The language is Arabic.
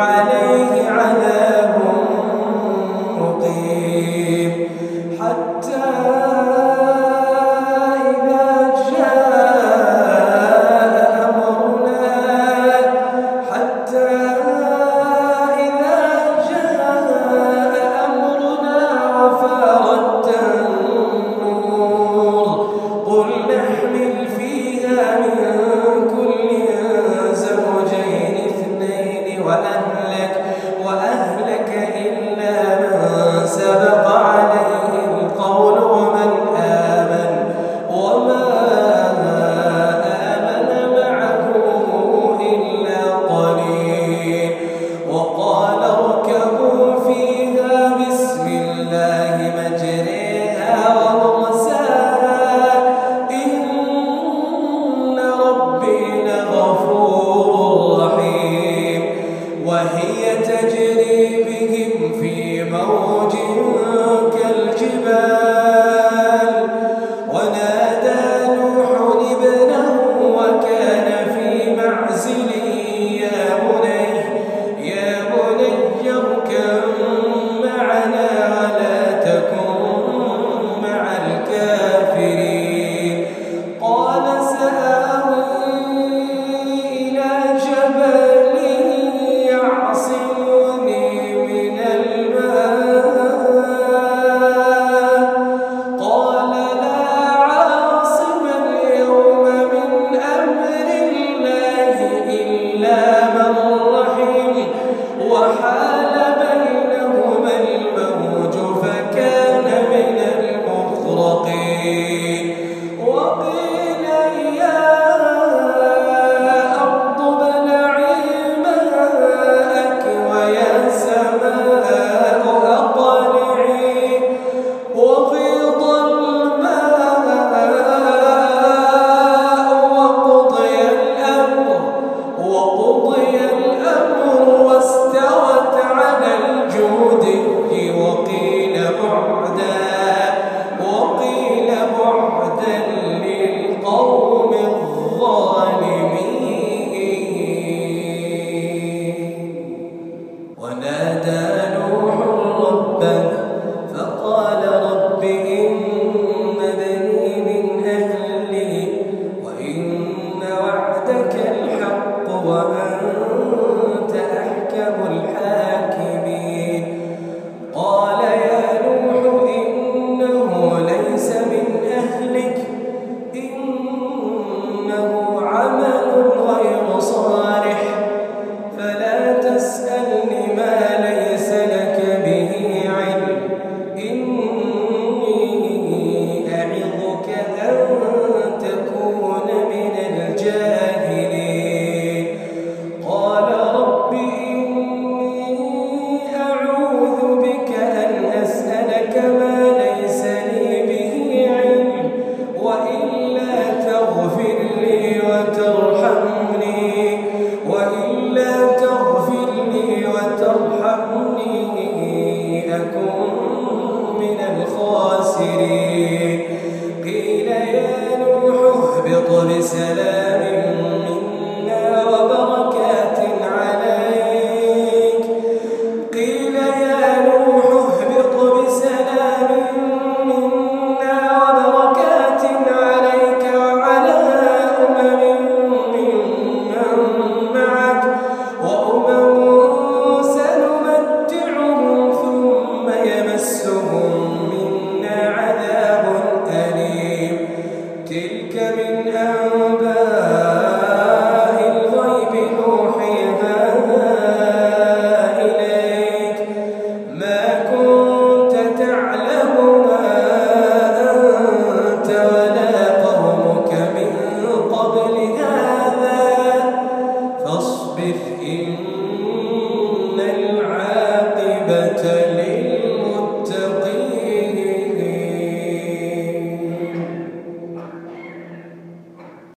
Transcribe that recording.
عليه بالله من إن العالمين